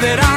that I